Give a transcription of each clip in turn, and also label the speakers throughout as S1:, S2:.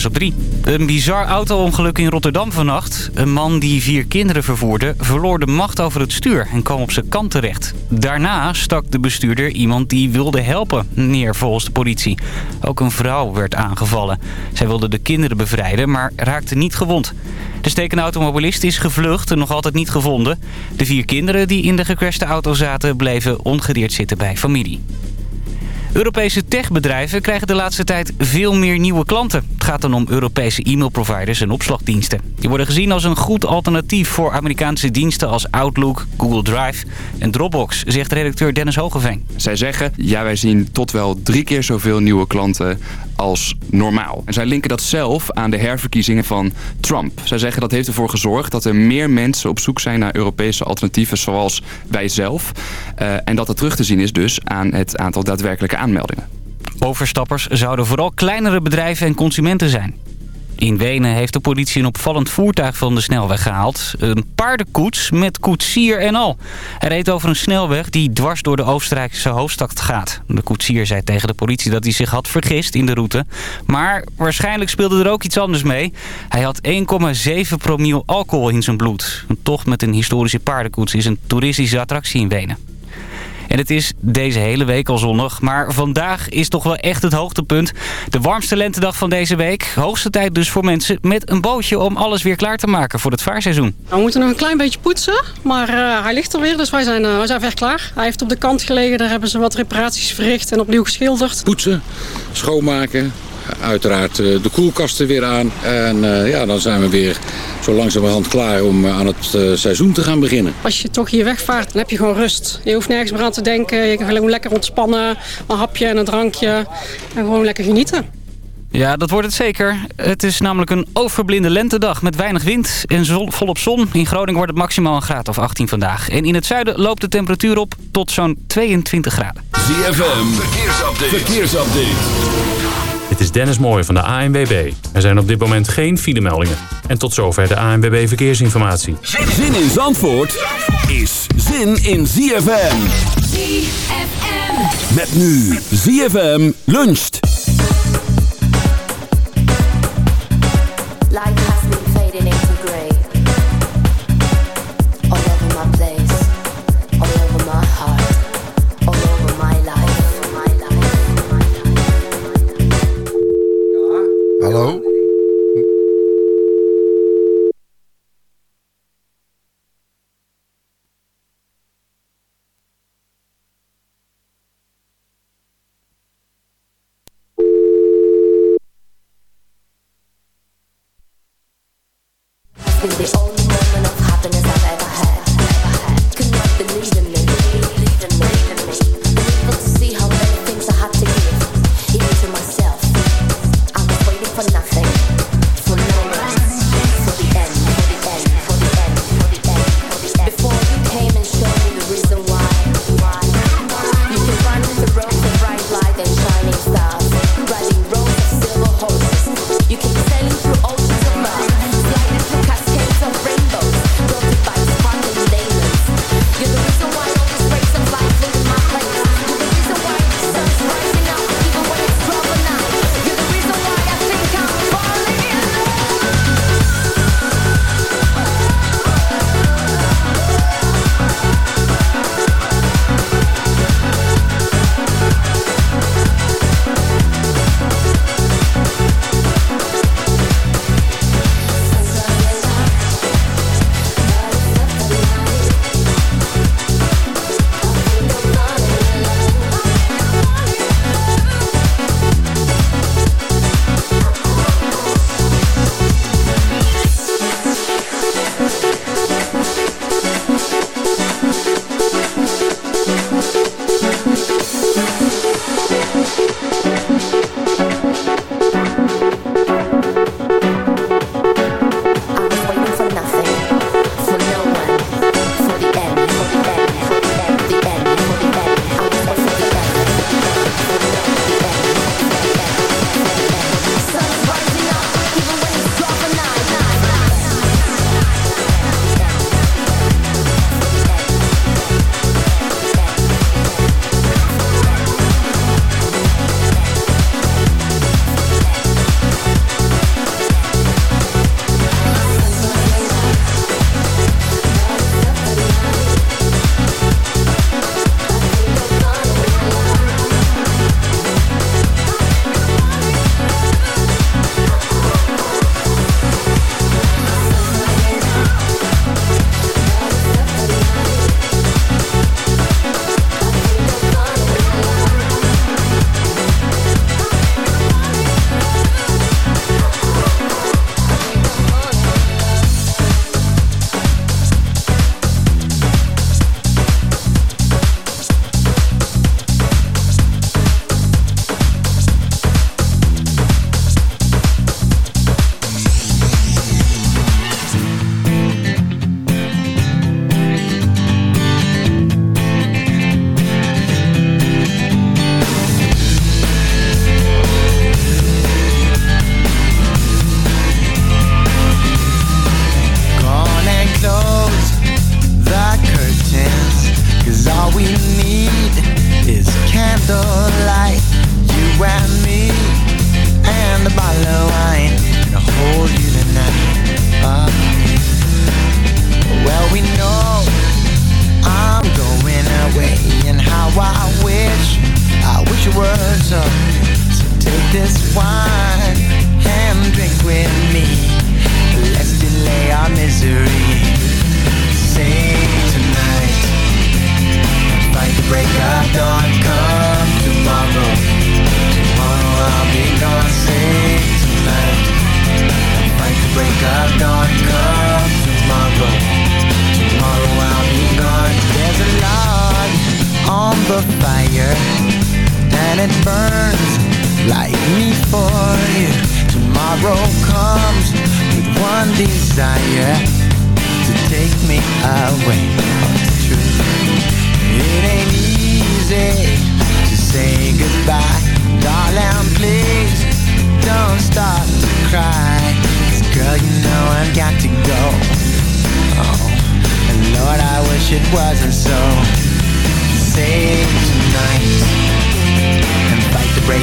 S1: 3. Een bizar auto-ongeluk in Rotterdam vannacht. Een man die vier kinderen vervoerde verloor de macht over het stuur en kwam op zijn kant terecht. Daarna stak de bestuurder iemand die wilde helpen neer volgens de politie. Ook een vrouw werd aangevallen. Zij wilde de kinderen bevrijden, maar raakte niet gewond. De stekende automobilist is gevlucht en nog altijd niet gevonden. De vier kinderen die in de gecrashte auto zaten bleven ongedeerd zitten bij familie. Europese techbedrijven krijgen de laatste tijd veel meer nieuwe klanten. Het gaat dan om Europese e-mailproviders en opslagdiensten. Die worden gezien als een goed alternatief voor Amerikaanse diensten als Outlook, Google Drive en Dropbox, zegt redacteur Dennis Hogeveen.
S2: Zij zeggen, ja wij zien tot wel drie keer zoveel nieuwe klanten als normaal. En zij linken dat zelf aan de herverkiezingen van Trump. Zij zeggen dat heeft ervoor gezorgd dat er meer mensen op zoek zijn naar Europese alternatieven zoals wij zelf. Uh, en dat dat terug te zien is dus aan het aantal daadwerkelijke aanmeldingen.
S1: Overstappers zouden vooral kleinere bedrijven en consumenten zijn. In Wenen heeft de politie een opvallend voertuig van de snelweg gehaald. Een paardenkoets met koetsier en al. Hij reed over een snelweg die dwars door de Oostenrijkse hoofdstad gaat. De koetsier zei tegen de politie dat hij zich had vergist in de route. Maar waarschijnlijk speelde er ook iets anders mee. Hij had 1,7 promiel alcohol in zijn bloed. Een tocht met een historische paardenkoets is een toeristische attractie in Wenen. En het is deze hele week al zonnig. Maar vandaag is toch wel echt het hoogtepunt. De warmste lentedag van deze week. Hoogste tijd dus voor mensen met een bootje om alles weer klaar te maken voor het vaarseizoen.
S3: We moeten nog een klein beetje poetsen. Maar uh, hij ligt er weer, dus wij zijn, uh, wij zijn ver klaar. Hij heeft op de kant gelegen. Daar hebben ze wat reparaties verricht en opnieuw geschilderd.
S4: Poetsen, schoonmaken, uiteraard de koelkasten weer aan. En uh, ja, dan zijn we weer zo langzamerhand klaar om aan het uh, seizoen te gaan beginnen.
S3: Als je toch hier wegvaart, dan heb je gewoon rust. Je hoeft nergens meer aan te denken. Je kan gewoon lekker ontspannen. Een hapje en een drankje. En gewoon lekker genieten.
S1: Ja, dat wordt het zeker. Het is namelijk een overblinde lentedag met weinig wind en zon, volop zon. In Groningen wordt het maximaal een graad of 18 vandaag. En in het zuiden loopt de temperatuur op tot zo'n 22 graden.
S5: ZFM, verkeersupdate. verkeersupdate.
S6: Dit is Dennis Mooij van de ANWB. Er zijn op dit moment geen filemeldingen. En tot zover de ANWB Verkeersinformatie.
S5: Zin in Zandvoort is zin in ZFM.
S7: ZFM.
S5: Met nu ZFM luncht.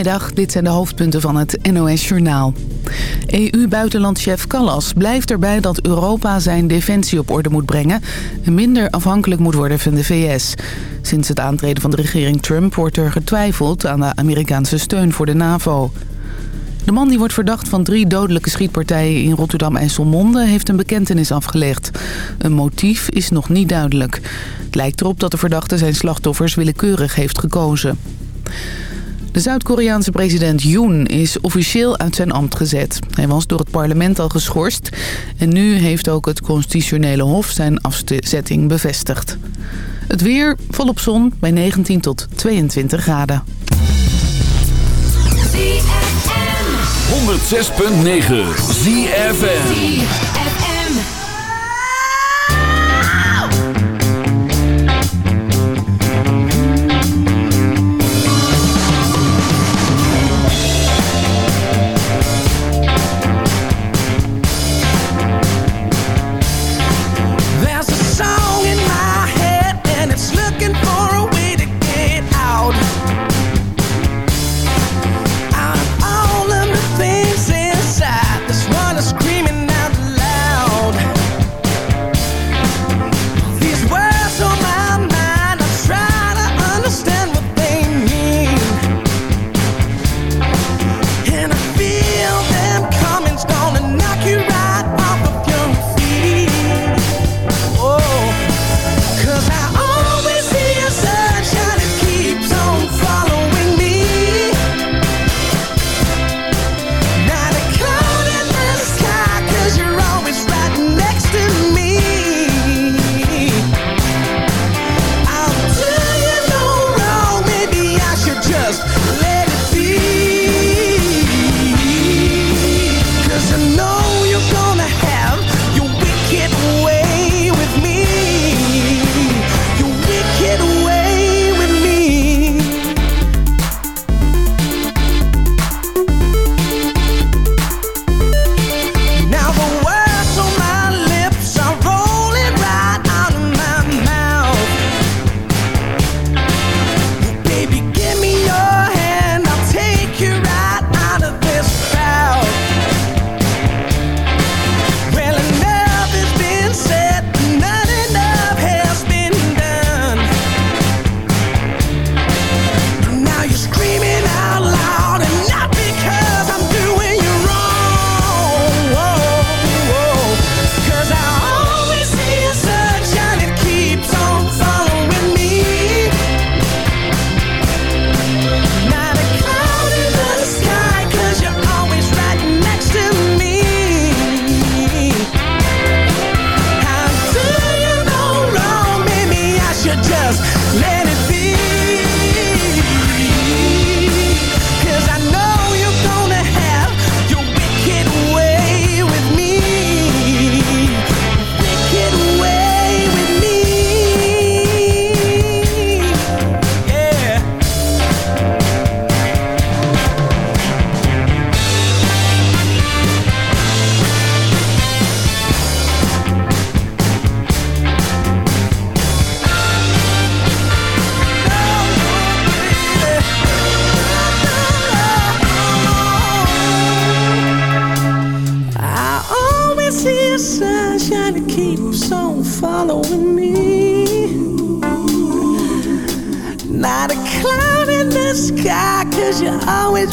S8: Goedemiddag, dit zijn de hoofdpunten van het NOS-journaal. EU-buitenlandchef Callas blijft erbij dat Europa zijn defensie op orde moet brengen... en minder afhankelijk moet worden van de VS. Sinds het aantreden van de regering Trump wordt er getwijfeld aan de Amerikaanse steun voor de NAVO. De man die wordt verdacht van drie dodelijke schietpartijen in Rotterdam en Solmonde heeft een bekentenis afgelegd. Een motief is nog niet duidelijk. Het lijkt erop dat de verdachte zijn slachtoffers willekeurig heeft gekozen. De Zuid-Koreaanse president Yoon is officieel uit zijn ambt gezet. Hij was door het parlement al geschorst en nu heeft ook het constitutionele hof zijn afzetting bevestigd. Het weer volop zon bij 19 tot 22 graden.
S9: 106.9 ZFN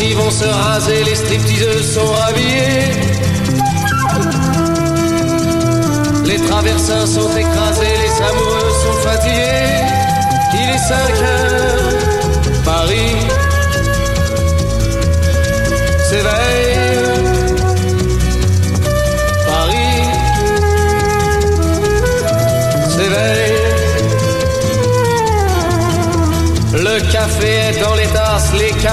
S10: Travestis vont se raser, les stripteaseuses sont rhabillées. Les traversins sont écrasés, les amoureux sont fatigués. Il est 5 heures, Paris s'éveille.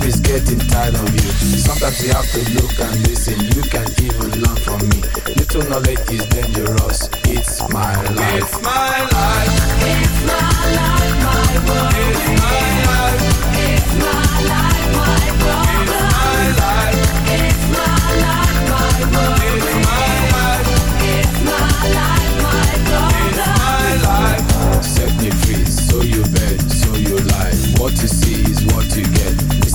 S11: life is getting tired of you. Sometimes you have to look and listen. You can even learn from me. Little knowledge is dangerous. It's my life. It's my life. It's my life, my world. It's my life. It's my life, my world. It's my life. It's my life, my world. Set me free, so you bet, so you lie. What you see is what you get